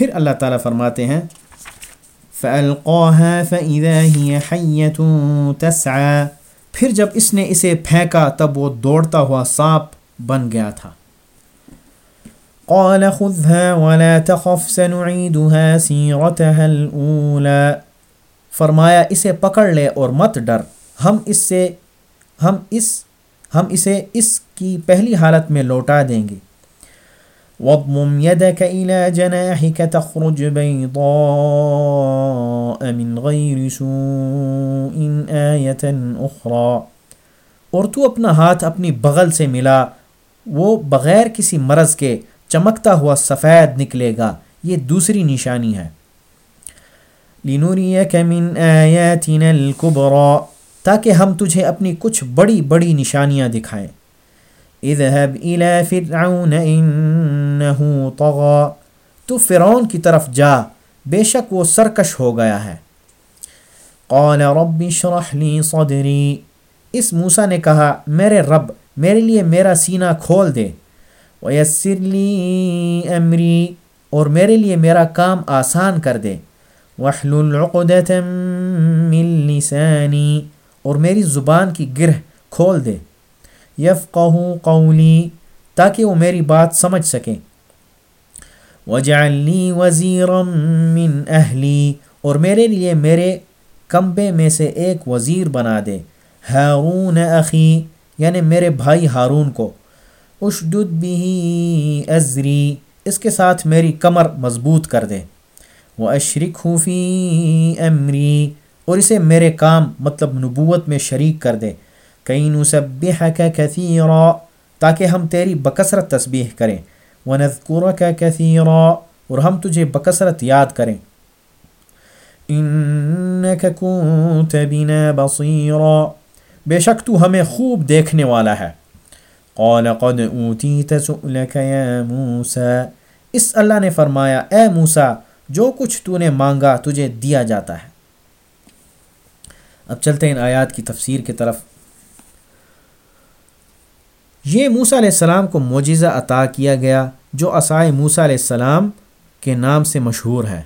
پھر اللہ تعالیٰ فرماتے ہیں، فَأَلْقَاهَا فَإِذَا هِيَ حَيَّةٌ تَسْعَى۔ پھر جب اس نے اسے پھینکا، تب وہ دوڑتا ہوا سانپ بن گیا تھا۔ قال خذها ولا تخف، سنعيدها سيرتها الأولى۔ فرمایا، اسے پکڑ لے اور مت ڈر۔ ہم اس سے، ہم اس، ہم اسے اس کی پہلی حالت میں لوٹا دیں گے۔ وَضْمُمْ يَدَكَ إِلَى جَنَاحِكَ تَخْرُجْ بَيْضَاءَ مِنْ غَيْرِ سُوءٍ آيَةً أُخْرَى۔ اور تو اپنا ہاتھ اپنی بغل سے ملا۔ وہ بغیر کسی مرض کے چمکتا ہوا سفید نکلے گا۔ یہ دوسری نشانی ہے۔ لِنُرِيَكَ مِنْ آيَاتِنَا الْكُبْرَى تاکہ ہم تجھے اپنی کچھ بڑی بڑی نشانیاں دکھائیں۔ اذهب الى فرعون انه طغى. تو فرعون کی طرف جا، بے شک وہ سرکش ہو گیا ہے۔ قال رب اشرح لي صدري اس موسیٰ نے کہا، میرے رب، میرے لیے میرا سینہ کھول دے۔ ويسر لي امري اور میرے لیے میرا کام آسان کر دے۔ واحلل عقدة من لساني اور میری زبان کی گرہ کھول دے۔ یفقہ قولی تاکہ وہ میری بات سمجھ سکیں۔ وجعل لی وزیرا من اہلی اور میرے لیے میرے کمبے میں سے ایک وزیر بنا دے۔ ہارون اخی یعنی میرے بھائی ہارون کو۔ اشدد بھی ازری اس کے ساتھ میری کمر مضبوط کر دے۔ وہ اشرک فی امری اور اسے میرے کام مطلب نبوت میں شریک کر دے۔ کئی نصبحک کثیرا، تاکہ ہم تیری بکثرت تسبیح کریں۔ ونذکرک کثیرا، اور ہم تجھے بکثرت یاد کریں۔ انک کنت بنا بصیرا، بے شک تو ہمیں خوب دیکھنے والا ہے۔ قال قد اوتیت سؤلک یا موسیٰ، اس اللہ نے فرمایا، اے موسیٰ، جو کچھ تو نے مانگا تجھے دیا جاتا ہے۔ اب چلتے ہیں ان آیات کی تفسیر کی طرف۔ یہ موسیٰ علیہ السلام کو معجزہ عطا کیا گیا جو عصائے موسیٰ علیہ السلام کے نام سے مشہور ہے۔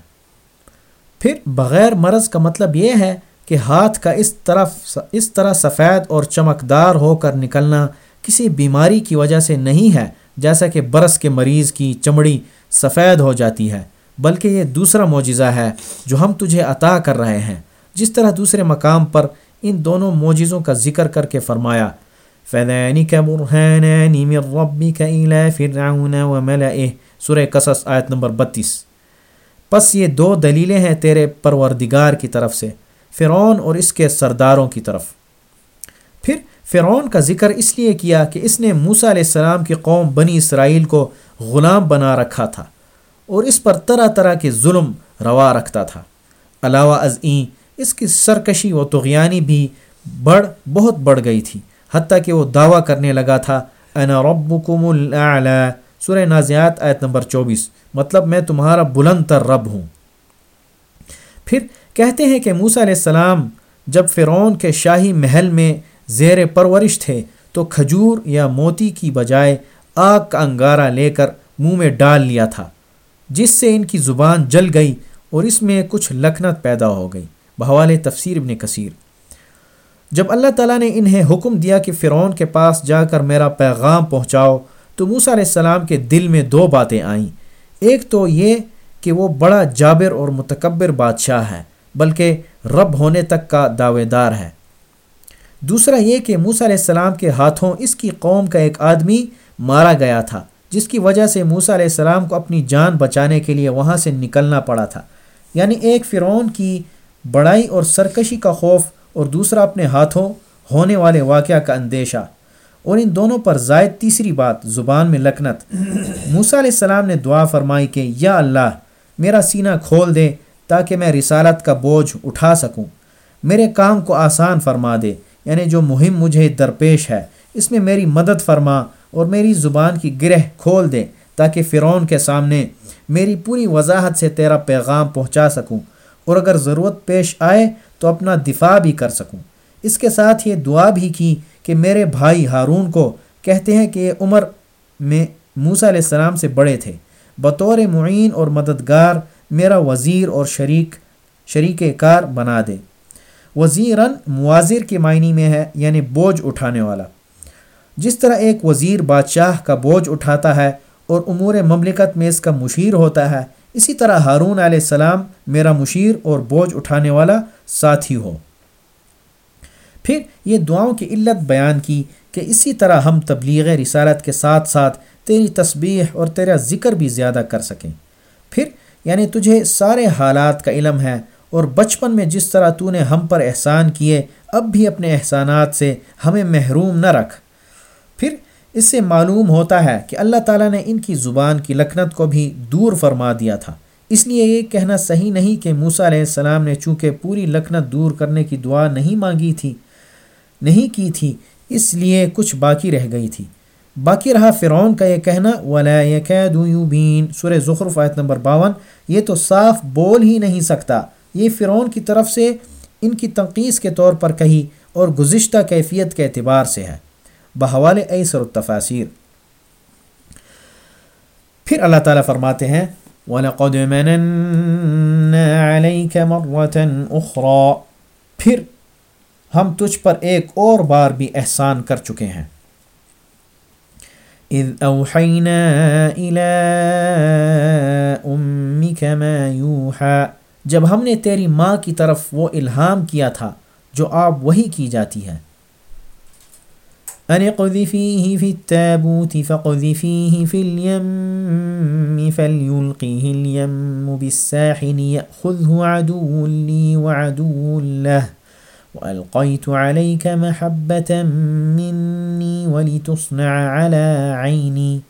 پھر بغیر مرض کا مطلب یہ ہے کہ ہاتھ کا اس طرف اس طرح سفید اور چمکدار ہو کر نکلنا کسی بیماری کی وجہ سے نہیں ہے جیسا کہ برس کے مریض کی چمڑی سفید ہو جاتی ہے، بلکہ یہ دوسرا معجزہ ہے جو ہم تجھے عطا کر رہے ہیں۔ جس طرح دوسرے مقام پر ان دونوں معجزوں کا ذکر کر کے فرمایا فَذَلِكَ بُرْحَانَانِ مِنْ رَبِّكَ إِلَى فِرْعَوْنَ وَمَلَئِهِ۔ سورہ قصص آیت نمبر بتیس۔ پس یہ دو دلیلیں ہیں تیرے پروردگار کی طرف سے، فرعون اور اس کے سرداروں کی طرف۔ پھر فرعون کا ذکر اس لیے کیا کہ اس نے موسیٰ علیہ السلام کی قوم بنی اسرائیل کو غلام بنا رکھا تھا اور اس پر طرح طرح کے ظلم روا رکھتا تھا۔ علاوہ ازئیں اس کی سرکشی و تغیانی بھی بڑھ، بہت بڑھ گئی تھی۔ حتیٰ کہ وہ دعویٰ کرنے لگا تھا، انا ربکم الاعلی سورہ نازیات آیت نمبر چوبیس۔ مطلب میں تمہارا بلند تر رب ہوں۔ پھر کہتے ہیں کہ موسیٰ علیہ السلام جب فرعون کے شاہی محل میں زیر پرورش تھے، تو کھجور یا موتی کی بجائے آگ کا انگارہ لے کر منہ میں ڈال لیا تھا، جس سے ان کی زبان جل گئی اور اس میں کچھ لکھنت پیدا ہو گئی۔ بحوال تفسیر ابن کثیر۔ جب اللہ تعالیٰ نے انہیں حکم دیا کہ فرعون کے پاس جا کر میرا پیغام پہنچاؤ، تو موسیٰ علیہ السلام کے دل میں دو باتیں آئیں۔ ایک تو یہ کہ وہ بڑا جابر اور متکبر بادشاہ ہے بلکہ رب ہونے تک کا دعوے دار ہے دوسرا یہ کہ موسیٰ علیہ السلام کے ہاتھوں اس کی قوم کا ایک آدمی مارا گیا تھا، جس کی وجہ سے موسیٰ علیہ السلام کو اپنی جان بچانے کے لیے وہاں سے نکلنا پڑا تھا۔ یعنی ایک فرعون کی بڑائی اور سرکشی کا خوف اور دوسرا اپنے ہاتھوں ہونے والے واقعہ کا اندیشہ۔ اور ان دونوں پر زائد تیسری بات، زبان میں لکنت۔ موسیٰ علیہ السلام نے دعا فرمائی کہ، یا اللہ، میرا سینہ کھول دے تاکہ میں رسالت کا بوجھ اٹھا سکوں۔ میرے کام کو آسان فرما دے یعنی جو مہم مجھے درپیش ہے، اس میں میری مدد فرما اور میری زبان کی گرہ کھول دے تاکہ فرعون کے سامنے میری پوری وضاحت سے تیرا پیغام پہنچا سکوں۔ اور اگر ضرورت پیش آئے تو اپنا دفاع بھی کر سکوں۔ اس کے ساتھ یہ دعا بھی کی کہ میرے بھائی ہارون کو کہتے ہیں کہ یہ عمر میں موسیٰ علیہ السلام سے بڑے تھے۔ بطور معین اور مددگار میرا وزیر اور شریک شریک کار بنا دے۔ وزیراً موازر کے معنی میں ہے یعنی بوجھ اٹھانے والا۔ جس طرح ایک وزیر بادشاہ کا بوجھ اٹھاتا ہے اور امور مملکت میں اس کا مشیر ہوتا ہے اسی طرح ہارون علیہ السلام میرا مشیر اور بوجھ اٹھانے والا ساتھی ہو۔ پھر یہ دعاؤں کی علت بیان کی کہ اسی طرح ہم تبلیغ رسالت کے ساتھ ساتھ تیری تسبیح اور تیرا ذکر بھی زیادہ کر سکیں۔ پھر یعنی تجھے سارے حالات کا علم ہے اور بچپن میں جس طرح تو نے ہم پر احسان کیے، اب بھی اپنے احسانات سے ہمیں محروم نہ رکھ۔ اس سے معلوم ہوتا ہے کہ اللہ تعالیٰ نے ان کی زبان کی لکھنت کو بھی دور فرما دیا تھا۔ اس لیے یہ کہنا صحیح نہیں کہ موسا علیہ السلام نے چونکہ پوری لکھنت دور کرنے کی دعا نہیں مانگی تھی، نہیں کی تھی، اس لیے کچھ باقی رہ گئی تھی۔ باقی رہا فرعون کا یہ کہنا، ولا یبین سر ظخرف آیت نمبر باون۔ یہ تو صاف بول ہی نہیں سکتا۔ یہ فرعون کی طرف سے ان کی تنقید کے طور پر کہی اور گزشتہ کیفیت کے اعتبار سے ہے۔ بحوال ایسر التفاصیر پھر اللہ تعالیٰ فرماتے ہیں، وَلَقَدْ مَنَنَّا عَلَيْكَ مَرَّةً أُخْرَى۔ پھر ہم تجھ پر ایک اور بار بھی احسان کر چکے ہیں۔ اذ اوحینا الى امک ما یوحا جب ہم نے تیری ماں کی طرف وہ الہام کیا تھا جو آپ وہی کی جاتی ہے۔ ان اقذفیه في التابوت فقذفیه في اليم فليلقيه اليم بالساحل يأخذه عدو لي وعدو له وألقيت عليك محبة مني ولتصنع على عيني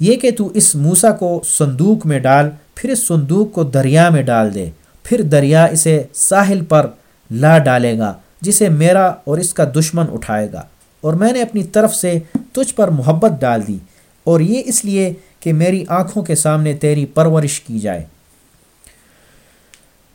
یہ کہ تو اس موسا کو صندوق میں ڈال، پھر اس صندوق کو دریا میں ڈال دے، پھر دریا اسے ساحل پر لا ڈالے گا۔ جسے میرا اور اس کا دشمن اٹھائے گا۔ اور میں نے اپنی طرف سے تجھ پر محبت ڈال دی، اور یہ اس لیے کہ میری آنکھوں کے سامنے تیری پرورش کی جائے۔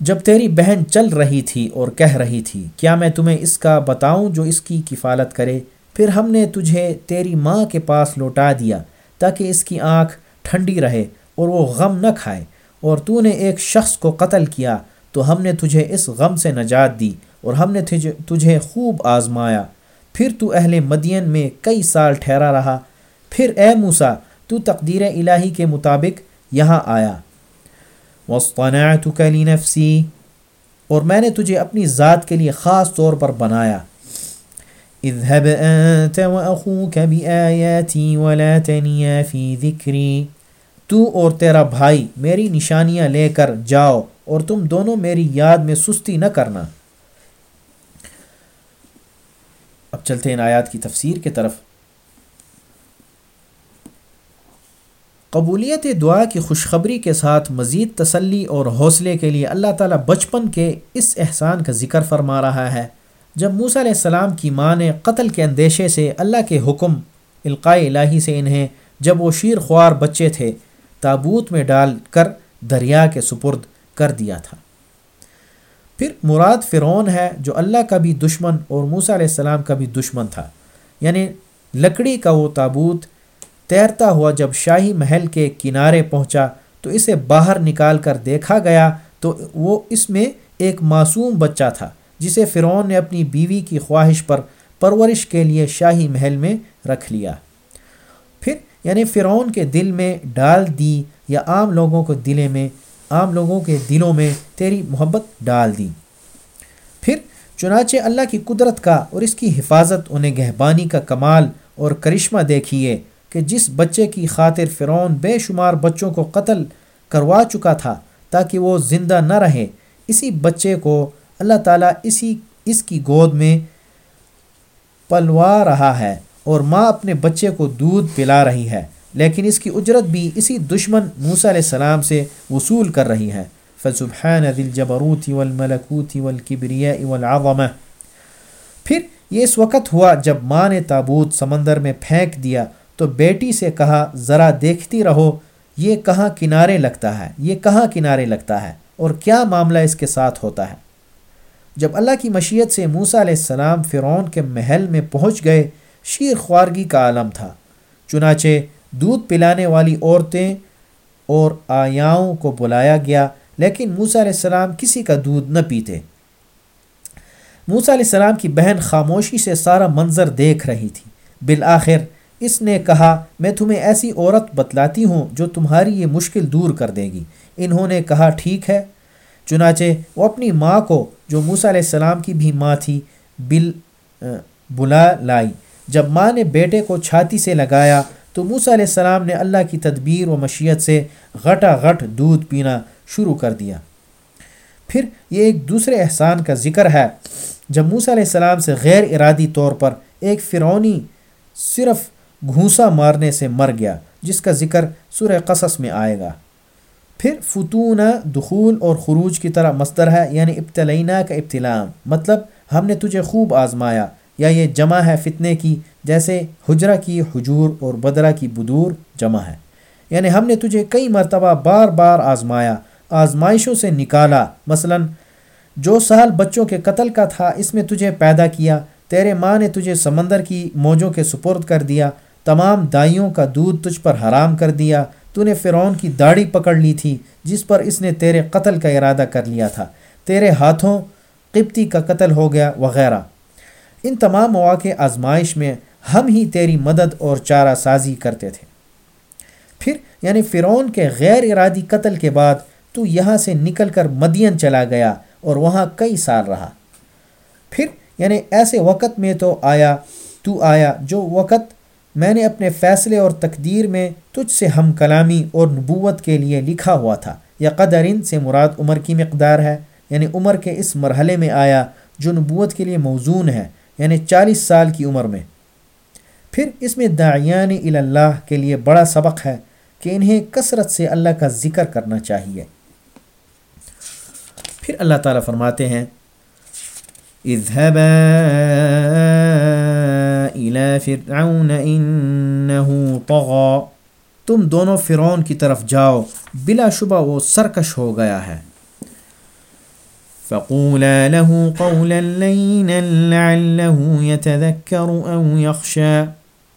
جب تیری بہن چل رہی تھی اور کہہ رہی تھی، کیا میں تمہیں اس کا بتاؤں جو اس کی کفالت کرے؟ پھر ہم نے تجھے تیری ماں کے پاس لوٹا دیا تاکہ اس کی آنکھ ٹھنڈی رہے اور وہ غم نہ کھائے۔ اور تو نے ایک شخص کو قتل کیا تو ہم نے تجھے اس غم سے نجات دی اور ہم نے تجھے خوب آزمایا۔ پھر تو اہل مدین میں کئی سال ٹھہرا رہا۔ پھر اے موسا تو تقدیر الہی کے مطابق یہاں آیا۔ واصطنعتك لنفسي اور میں نے تجھے اپنی ذات کے لیے خاص طور پر بنایا۔ اذهب انت واخوك بآياتي ولا تنيا في ذكري۔ تو اور تیرا بھائی میری نشانیاں لے کر جاؤ اور تم دونوں میری یاد میں سستی نہ کرنا۔ اب چلتے ہیں آیات کی تفسیر کے طرف۔ قبولیت دعا کی خوشخبری کے ساتھ مزید تسلی اور حوصلے کے لیے اللہ تعالیٰ بچپن کے اس احسان کا ذکر فرما رہا ہے۔ جب موسیٰ علیہ السلام کی ماں نے قتل کے اندیشے سے اللہ کے حکم، القاء الہی سے انہیں جب وہ شیر خوار بچے تھے، تابوت میں ڈال کر دریا کے سپرد کر دیا تھا۔ پھر مراد فرعون ہے جو اللہ کا بھی دشمن اور موسیٰ علیہ السلام کا بھی دشمن تھا۔ یعنی لکڑی کا وہ تابوت تیرتا ہوا جب شاہی محل کے کنارے پہنچا تو اسے باہر نکال کر دیکھا گیا تو وہ اس میں ایک معصوم بچہ تھا، جسے فرعون نے اپنی بیوی کی خواہش پر پرورش کے لیے شاہی محل میں رکھ لیا۔ پھر یعنی فرعون کے دل میں ڈال دی یا عام لوگوں کو دلے میں، عام لوگوں کے دلوں میں تیری محبت ڈال دی۔ پھر چنانچہ اللہ کی قدرت کا اور اس کی حفاظت، انہیں گہبانی کا کمال اور کرشمہ دیکھیے۔ کہ جس بچے کی خاطر فرعون بے شمار بچوں کو قتل کروا چکا تھا تاکہ وہ زندہ نہ رہے، اسی بچے کو اللہ تعالیٰ اسی، اس کی گود میں پلوا رہا ہے اور ماں اپنے بچے کو دودھ پلا رہی ہے، لیکن اس کی اجرت بھی اسی دشمن موسیٰ علیہ السلام سے وصول کر رہی ہے۔ فسبحان ذی الجبروت والملکوت والکبریاء والعظمہ۔ پھر یہ اس وقت ہوا جب ماں نے تابوت سمندر میں پھینک دیا تو بیٹی سے کہا، ذرا دیکھتی رہو، یہ کہاں کنارے لگتا ہے؟ یہ کہاں کنارے لگتا ہے؟ اور کیا معاملہ اس کے ساتھ ہوتا ہے؟ جب اللہ کی مشیت سے موسیٰ علیہ السلام فرعون کے محل میں پہنچ گئے، شیر خوارگی کا عالم تھا۔ چنانچہ دودھ پلانے والی عورتیں اور آیاؤں کو بلایا گیا، لیکن موسیٰ علیہ السلام کسی کا دودھ نہ پیتے۔ موسیٰ علیہ السلام کی بہن خاموشی سے سارا منظر دیکھ رہی تھی۔ بالآخر اس نے کہا، میں تمہیں ایسی عورت بتلاتی ہوں جو تمہاری یہ مشکل دور کر دے گی. انہوں نے کہا، ٹھیک ہے. چنانچہ وہ اپنی ماں کو، جو موسیٰ علیہ السلام کی بھی ماں تھی، بل بلا لائی۔ جب ماں نے بیٹے کو چھاتی سے لگایا، تو موسیٰ علیہ السلام نے اللہ کی تدبیر و مشیت سے غٹا غٹ دودھ پینا شروع کر دیا۔ پھر یہ ایک دوسرے احسان کا ذکر ہے۔ جب موسیٰ علیہ السلام سے غیر ارادی طور پر ایک فرونی صرف گھونسا مارنے سے مر گیا، جس کا ذکر سورہ قصص میں آئے گا۔ پھر فتون دخول اور خروج کی طرح مصدر ہے یعنی ابتلینہ کا ابتلام۔ مطلب ہم نے تجھے خوب آزمایا، یا یہ جمع ہے فتنے کی، جیسے حجرہ کی حجور اور بدرہ کی بدور جمع ہے۔ یعنی ہم نے تجھے کئی مرتبہ بار بار آزمایا، آزمائشوں سے نکالا۔ مثلا، جو سال بچوں کے قتل کا تھا، اس میں تجھے پیدا کیا، تیرے ماں نے تجھے سمندر کی موجوں کے سپرد کر دیا۔ تمام دائیوں کا دودھ تجھ پر حرام کر دیا، تو نے فرعون کی داڑھی پکڑ لی تھی، جس پر اس نے تیرے قتل کا ارادہ کر لیا تھا۔ تیرے ہاتھوں قبطی کا قتل ہو گیا، وغیرہ۔ ان تمام مواقع آزمائش میں ہم ہی تیری مدد اور چارہ سازی کرتے تھے۔ پھر یعنی فرعون کے غیر ارادی قتل کے بعد، تو یہاں سے نکل کر مدین چلا گیا اور وہاں کئی سال رہا۔ پھر یعنی ایسے وقت میں تو آیا تو آیا جو وقت میں نے اپنے فیصلے اور تقدیر میں تجھ سے ہم کلامی اور نبوت کے لیے لکھا ہوا تھا۔ یا قدرین سے مراد عمر کی مقدار ہے یعنی عمر کے اس مرحلے میں آیا جو نبوت کے لیے موزون ہے یعنی چالیس سال کی عمر میں۔ پھر اس میں داعیان اللہ کے لیے بڑا سبق ہے کہ انہیں کثرت سے اللہ کا ذکر کرنا چاہیے۔ پھر اللہ تعالیٰ فرماتے ہیں الى فرعون انه طغى۔ تم دونوں فرعون کی طرف جاؤ۔ بلا شبہ وہ سرکش ہو گیا ہے۔ فقولا له قولا لينا لعله يتذكر او يخشى۔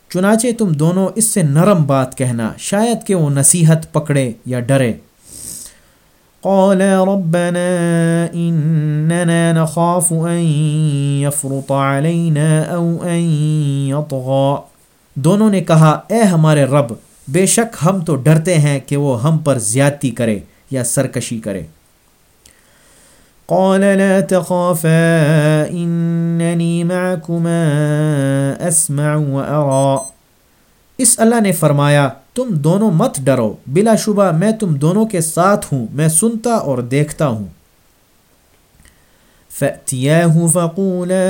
چنانچہ تم دونوں اس سے نرم بات کہنا، شاید کہ وہ نصیحت پکڑے یا ڈرے۔ قال ربنا اننا نخاف ان يفرط علينا او ان يطغى. دونوں نے کہا، اے ہمارے رب، بے شک ہم تو ڈرتے ہیں کہ وہ ہم پر زیادتی کرے یا سرکشی کرے۔ قال، لا تخافا انني معكما اسمع وارى اس اللہ نے فرمایا، تم دونوں مت ڈرو، بلا شبہ میں تم دونوں کے ساتھ ہوں، میں سنتا اور دیکھتا ہوں۔ فأتياه فقولا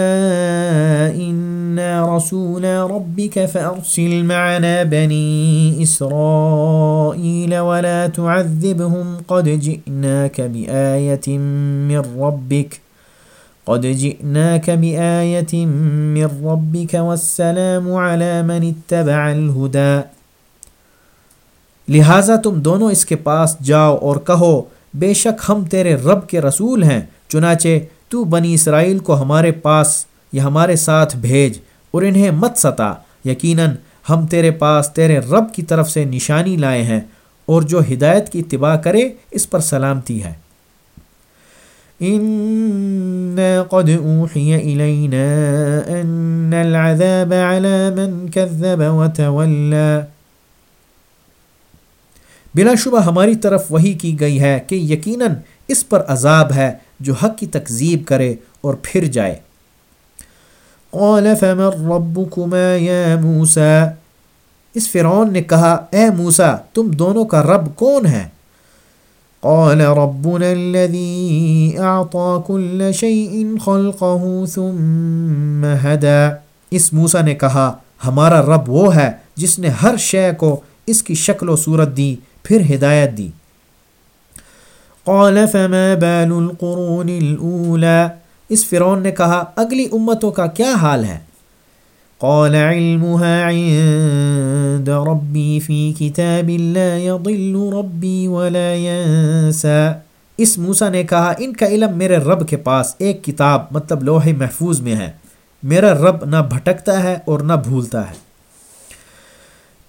إنا رسول ربك فأرسل معنا بني إسرائيل ولا تعذبهم قد جئناك بآية من ربك قد جئناك بآية من ربك والسلام على من اتبع الهدى لہٰذا تم دونوں اس کے پاس جاؤ اور کہو، بے شک ہم تیرے رب کے رسول ہیں، چنانچہ تو بنی اسرائیل کو ہمارے پاس یا ہمارے ساتھ بھیج اور انہیں مت ستا۔ یقیناً ہم تیرے پاس تیرے رب کی طرف سے نشانی لائے ہیں اور جو ہدایت کی اتباع کرے، اس پر سلامتی ہے۔ إنا قد أوحي إلينا أن العذاب على من كذب وتولى۔ بلا شبہ ہماری طرف وہی کی گئی ہے کہ یقیناً اس پر عذاب ہے جو حق کی تکذیب کرے اور پھر جائے۔ قال فمن ربكما يا موسى؟ اس فرعون نے کہا، اے موسیٰ، تم دونوں کا رب کون ہے؟ قال ربنا الذي اعطى كل شيء خلقه ثم هدى. اس موسا نے کہا، ہمارا رب وہ ہے جس نے ہر شے کو اس کی شکل و صورت دی، پھر ہدایت دی۔ قال، فما بال القرون الاولى اس فرعون نے کہا، اگلی امتوں کا کیا حال ہے؟ قال علمها عند ربي في كتاب لا يضل ربي ولا ينسى۔ اس موسا نے کہا، ان کا علم میرے رب کے پاس ایک کتاب مطلب لوح محفوظ میں ہے۔ میرا رب نہ بھٹکتا ہے اور نہ بھولتا ہے۔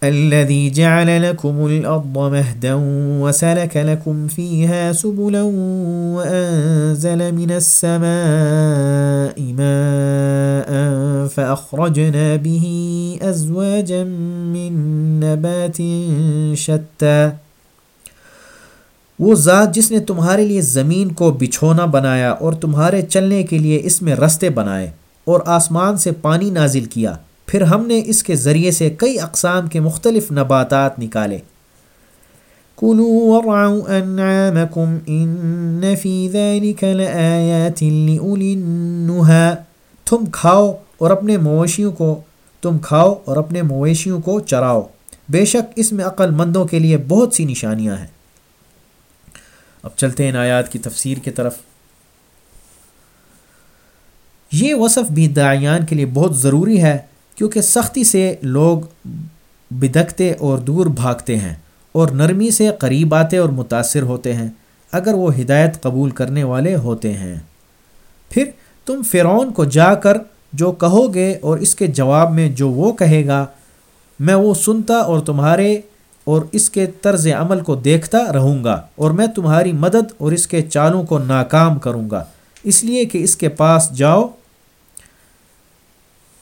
الذي جعل لكم الأرض مهدا وسلك لكم فيها سبلا وأنزل من السماء ماء فأخرجنا به أزواجا من نبات شتى۔ وہ ذات جس نے تمہارے لیے زمین کو بچھونا بنایا اور تمہارے چلنے کے لیے اس میں رستے بنائے اور آسمان سے پانی نازل کیا۔ پھر ہم نے اس کے ذریعے سے کئی اقسام کے مختلف نباتات نکالے۔ تم کھاؤ اور اپنے مویشیوں کو، تم کھاؤ اور اپنے مویشیوں کو چراؤ۔ بے شک اس میں عقل مندوں کے لیے بہت سی نشانیاں ہیں۔ اب چلتے ہیں آیات کی تفسیر کی طرف۔ یہ وصف بھی دایان کے لیے بہت ضروری ہے۔ کیونکہ سختی سے لوگ بدکتے اور دور بھاگتے ہیں اور نرمی سے قریب آتے اور متاثر ہوتے ہیں، اگر وہ ہدایت قبول کرنے والے ہوتے ہیں۔ پھر تم فرعون کو جا کر جو کہو گے اور اس کے جواب میں جو وہ کہے گا، میں وہ سنتا اور تمہارے اور اس کے طرز عمل کو دیکھتا رہوں گا اور میں تمہاری مدد اور اس کے چالوں کو ناکام کروں گا۔ اس لیے کہ اس کے پاس جاؤ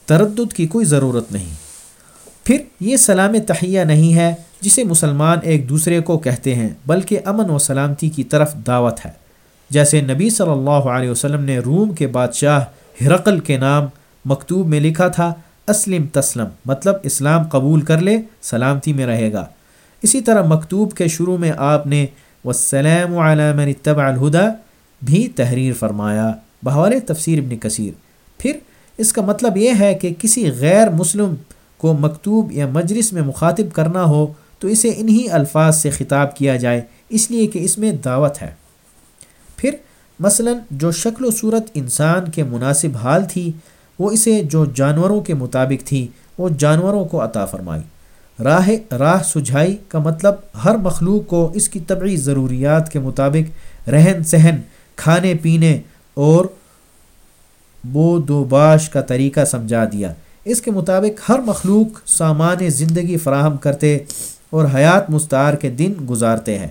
تردد کی کوئی ضرورت نہیں۔ پھر یہ سلام تحیہ نہیں ہے جسے مسلمان ایک دوسرے کو کہتے ہیں، بلکہ امن و سلامتی کی طرف دعوت ہے۔ جیسے نبی صلی اللہ علیہ وسلم نے روم کے بادشاہ ہرقل کے نام مکتوب میں لکھا تھا، اسلم تسلم مطلب اسلام قبول کر لے، سلامتی میں رہے گا۔ اسی طرح مکتوب کے شروع میں آپ نے وسلم علام اتبع الہدا بھی تحریر فرمایا۔ بہار تفسیر ابن کثیر۔ پھر اس کا مطلب یہ ہے کہ کسی غیر مسلم کو مکتوب یا مجلس میں مخاطب کرنا ہو تو اسے انہی الفاظ سے خطاب کیا جائے، اس لیے کہ اس میں دعوت ہے۔ پھر مثلا جو شکل و صورت انسان کے مناسب حال تھی، وہ اسے جو جانوروں کے مطابق تھی، وہ جانوروں کو عطا فرمائی۔ راہ راہ سجھائی کا مطلب ہر مخلوق کو اس کی طبعی ضروریات کے مطابق رہن سہن، کھانے پینے اور بو دو باش کا طریقہ سمجھا دیا۔ اس کے مطابق ہر مخلوق سامان زندگی فراہم کرتے اور حیات مستعار کے دن گزارتے ہیں،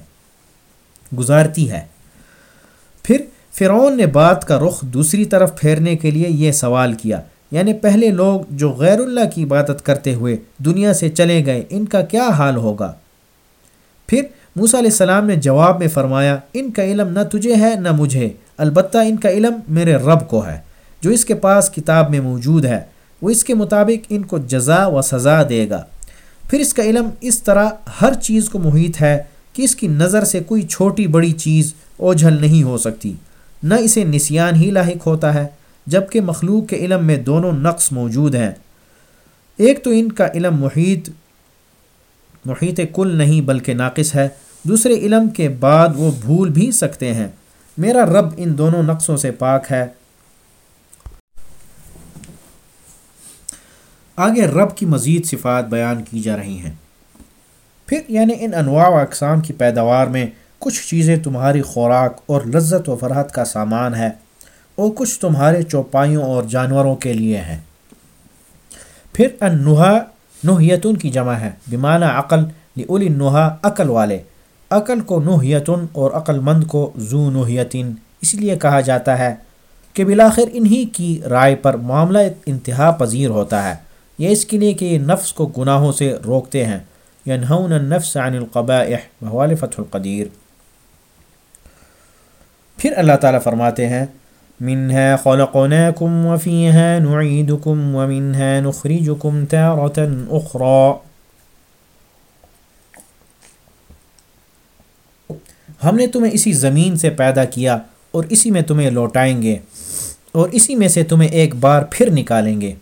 گزارتی ہے۔ پھر فرعون نے بات کا رخ دوسری طرف پھیرنے کے لیے یہ سوال کیا۔ یعنی پہلے لوگ جو غیر اللہ کی عبادت کرتے ہوئے دنیا سے چلے گئے، ان کا کیا حال ہوگا؟ پھر موسیٰ علیہ السلام نے جواب میں فرمایا، ان کا علم نہ تجھے ہے نہ مجھے، البتہ ان کا علم میرے رب کو ہے۔ جو اس کے پاس کتاب میں موجود ہے، وہ اس کے مطابق ان کو جزا و سزا دے گا۔ پھر اس کا علم اس طرح ہر چیز کو محیط ہے کہ اس کی نظر سے کوئی چھوٹی بڑی چیز اوجھل نہیں ہو سکتی۔ نہ اسے نسیان ہی لاحق ہوتا ہے جبکہ مخلوق کے علم میں دونوں نقص موجود ہیں۔ ایک تو ان کا علم محیط محیط کل نہیں بلکہ ناقص ہے۔ دوسرے علم کے بعد وہ بھول بھی سکتے ہیں۔ میرا رب ان دونوں نقصوں سے پاک ہے۔ آگے رب کی مزید صفات بیان کی جا رہی ہیں۔ پھر یعنی ان انواع و اقسام کی پیداوار میں کچھ چیزیں تمہاری خوراک اور لذت و فرحت کا سامان ہے۔ اور کچھ تمہارے چوپائیوں اور جانوروں کے لیے ہیں۔ پھر انہا نوحیتن کی جمع ہے۔ بیمانہ عقل لی نوحا عقل والے۔ عقل کو نوحیتن اور عقل مند کو زو نوحیتن۔ اس لیے کہا جاتا ہے کہ بلاخر انہی کی رائے پر معاملہ انتہا پذیر ہوتا ہے۔ یہ اس کے لیے کہ یہ نفس کو گناہوں سے روکتے ہیں۔ ینہون النفس عن القبائح بحوال فتح القدیر۔ پھر اللہ تعالیٰ فرماتے ہیں منها خلقناكم وفيها نعيدكم ومنها نخرجكم تارة أخرى ہم نے تمہیں اسی زمین سے پیدا کیا اور اسی میں تمہیں لوٹائیں گے اور اسی میں سے تمہیں ایک بار پھر نکالیں گے۔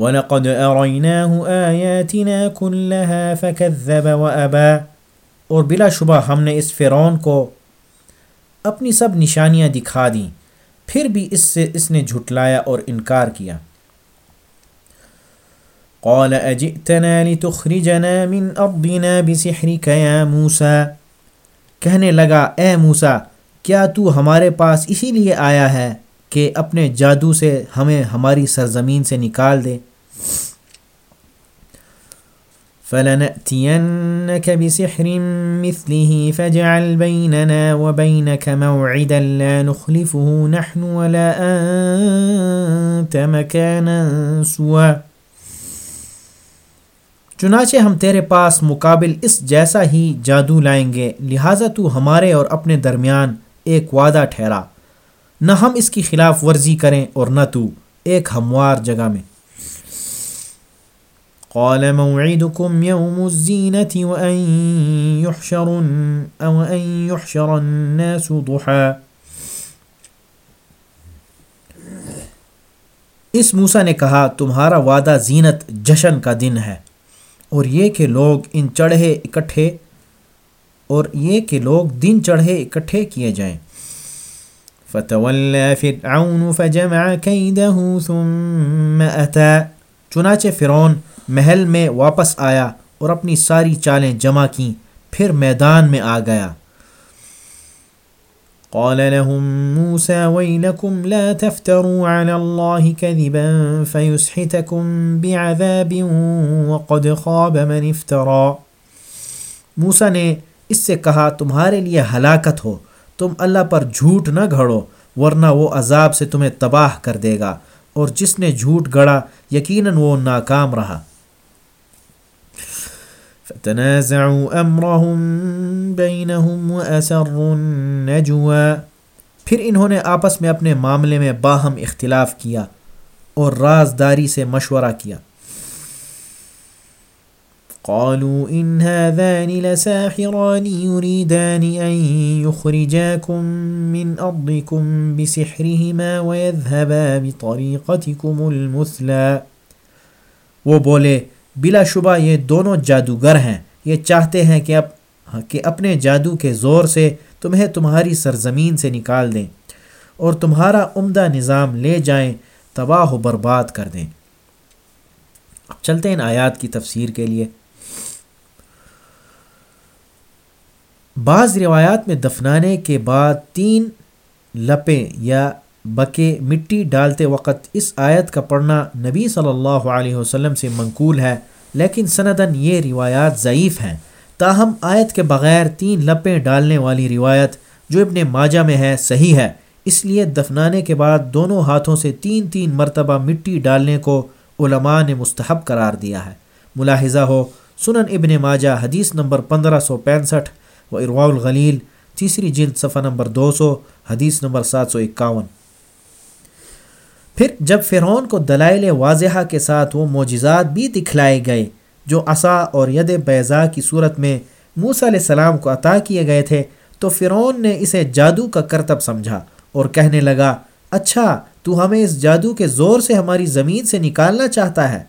وَلَقَدْ أَرَيْنَاهُ آيَاتِنَا كُلَّهَا فَكَذَّبَ وَأَبَى۔ اور بلا شبہ ہم نے اس فرعون کو اپنی سب نشانیاں دکھا دیں۔ پھر بھی اس سے اس نے جھٹلایا اور انکار کیا۔ قال اجئتنا لتخرجنا من ارضنا بسحرك يا موسى۔ کہنے لگا، اے موسا کیا تو ہمارے پاس اسی لیے آیا ہے کہ اپنے جادو سے ہمیں ہماری سرزمین سے نکال دے؟ فلنأتينك بسحر مثله فاجعل بيننا وبينك موعدا لا نخلفه نحن ولا أنت مكانا سوى. چنانچہ ہم تیرے پاس مقابل اس جیسا ہی جادو لائیں گے، لہٰذا تو ہمارے اور اپنے درمیان ایک وعدہ ٹھہرا۔ نہ ہم اس کی خلاف ورزی کریں اور نہ تو ایک ہموار جگہ میں۔ قال موعدكم يوم الزينة وأن يحشر أو أن يحشر الناس ضحى. اس موسا نے کہا، تمہارا وعدہ زینت جشن کا دن ہے، اور یہ کہ لوگ ان چڑھے اکٹھے، اور یہ کہ لوگ دن چڑھے اکٹھے کیے جائیں۔ فتولى فرعون فجمع كيده ثم أتى، چنانچہ فرعون محل میں واپس آیا اور اپنی ساری چالیں جمع کیں، پھر میدان میں آ گیا۔ قال لهم موسى ويلكم لا تفتروا على الله كذبا فيسحتكم بعذاب وقد خاب من افترى۔ موسا نے اس سے کہا، تمہارے لیے ہلاکت ہو، تم اللہ پر جھوٹ نہ گھڑو، ورنہ وہ عذاب سے تمہیں تباہ کر دے گا۔ اور جس نے جھوٹ گڑا، یقیناً وہ ناکام رہا۔ فتنازعوا امرهم بينهم واسروا النجوى۔ پھر انہوں نے آپس میں اپنے معاملے میں باہم اختلاف کیا اور رازداری سے مشورہ کیا۔ قالوا ان هذان لساحران يريدان ان يخرجاكم من ارضكم بسحرهما ويذهبا بطريقتكم المثلى۔ وہ بولے بلا شبہ یہ دونوں جادوگر ہیں۔ یہ چاہتے ہیں کہ اب کہ اپنے جادو کے زور سے تمہیں تمہاری سرزمین سے نکال دیں اور تمہارا عمدہ نظام لے جائیں، تباہ و برباد کر دیں۔ چلتے ہیں ان آیات کی تفسیر کے لیے۔ بعض روایات میں دفنانے کے بعد تین لپیں یا بکے مٹی ڈالتے وقت اس آیت کا پڑھنا نبی صلی اللہ علیہ وسلم سے منقول ہے، لیکن سندن یہ روایات ضعیف ہیں۔ تاہم، آیت کے بغیر تین لپیں ڈالنے والی روایت جو ابن ماجہ میں ہے، صحیح ہے۔ اس لیے دفنانے کے بعد دونوں ہاتھوں سے تین تین مرتبہ مٹی ڈالنے کو علماء نے مستحب قرار دیا ہے۔ ملاحظہ ہو، سنن ابن ماجہ حدیث نمبر پندرہ سو پینسٹھ و ارواء الغلیل تیسری جلد صفحہ نمبر دو سو، حدیث نمبر سات سو اکاون۔ پھر جب فرعون کو دلائل واضحہ کے ساتھ وہ معجزات بھی دکھلائے گئے، جو عصا اور ید بیضا کی صورت میں موسیٰ علیہ السلام کو عطا کیے گئے تھے، تو فرعون نے اسے جادو کا کرتب سمجھا اور کہنے لگا اچھا تو ہمیں اس جادو کے زور سے ہماری زمین سے نکالنا چاہتا ہے.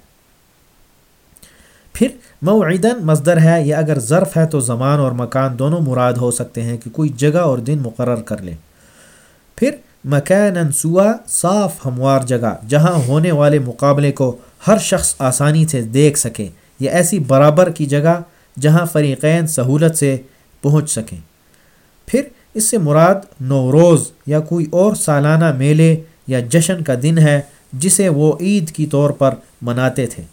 پھر موعدن مصدر ہے، یا اگر ظرف ہے تو زمان اور مکان دونوں مراد ہو سکتے ہیں کہ کوئی جگہ اور دن مقرر کر لے۔ پھر مکان سوا صاف ہموار جگہ، جہاں ہونے والے مقابلے کو ہر شخص آسانی سے دیکھ سکے، یا ایسی برابر کی جگہ جہاں فریقین سہولت سے پہنچ سکیں۔ پھر اس سے مراد نوروز یا کوئی اور سالانہ میلے یا جشن کا دن ہے، جسے وہ عید کی طور پر مناتے تھے۔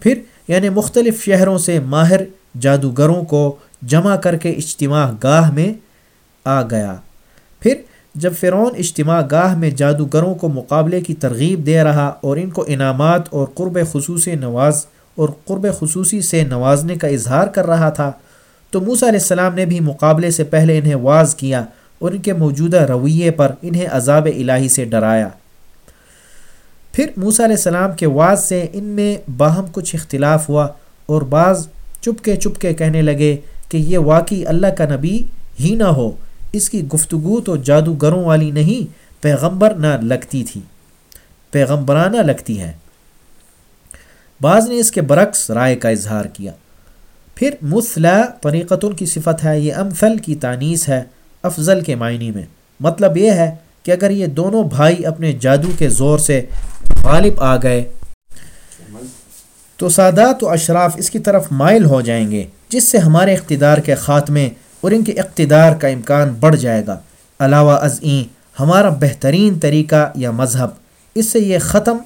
پھر یعنی مختلف شہروں سے ماہر جادوگروں کو جمع کر کے اجتماع گاہ میں آ گیا۔ جب فرعون اجتماع گاہ میں جادوگروں کو مقابلے کی ترغیب دے رہا اور ان کو انعامات اور قرب خصوصی نواز اور قرب خصوصی سے نوازنے کا اظہار کر رہا تھا، تو موسیٰ علیہ السلام نے بھی مقابلے سے پہلے انہیں واز کیا اور ان کے موجودہ رویے پر انہیں عذاب الہی سے ڈرایا۔ پھر موسیٰ علیہ السلام کے واز سے ان میں باہم کچھ اختلاف ہوا اور بعض چپ کے چپ کے کہنے لگے کہ یہ واقعی اللہ کا نبی ہی نہ ہو۔ اس کی گفتگو تو جادوگروں والی نہیں، پیغمبر نہ لگتی تھی۔ پیغمبرانہ لگتی ہے بعض نے اس کے برعکس رائے کا اظہار کیا۔ پھر مثلا طریقتن کی صفت ہے، یہ امثل کی تانیس ہے افضل کے معنی میں۔ مطلب یہ ہے کہ اگر یہ دونوں بھائی اپنے جادو کے زور سے غالب آ گئے، تو سادات و اشراف اس کی طرف مائل ہو جائیں گے، جس سے ہمارے اقتدار کے خاتمے اور ان کے اقتدار کا امکان بڑھ جائے گا۔ علاوہ ازیں ہمارا بہترین طریقہ یا مذہب اس سے یہ ختم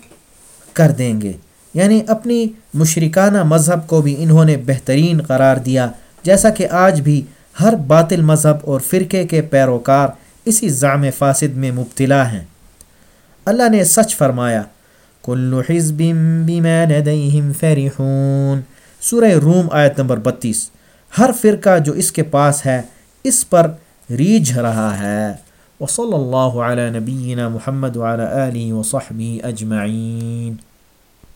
کر دیں گے۔ یعنی اپنی مشرکانہ مذہب کو بھی انہوں نے بہترین قرار دیا، جیسا کہ آج بھی ہر باطل مذہب اور فرقے کے پیروکار اسی ضام فاسد میں مبتلا ہیں۔ اللہ نے سچ فرمایا، کل حزب بما لديهم فرحون۔ سورہ روم آیت نمبر بتیس۔ ہر فرقہ جو اس کے پاس ہے، اس پر ریجھ رہا ہے۔ وصلی اللہ علی نبینا محمد علیہ آلہ وصحبہ اجمعین۔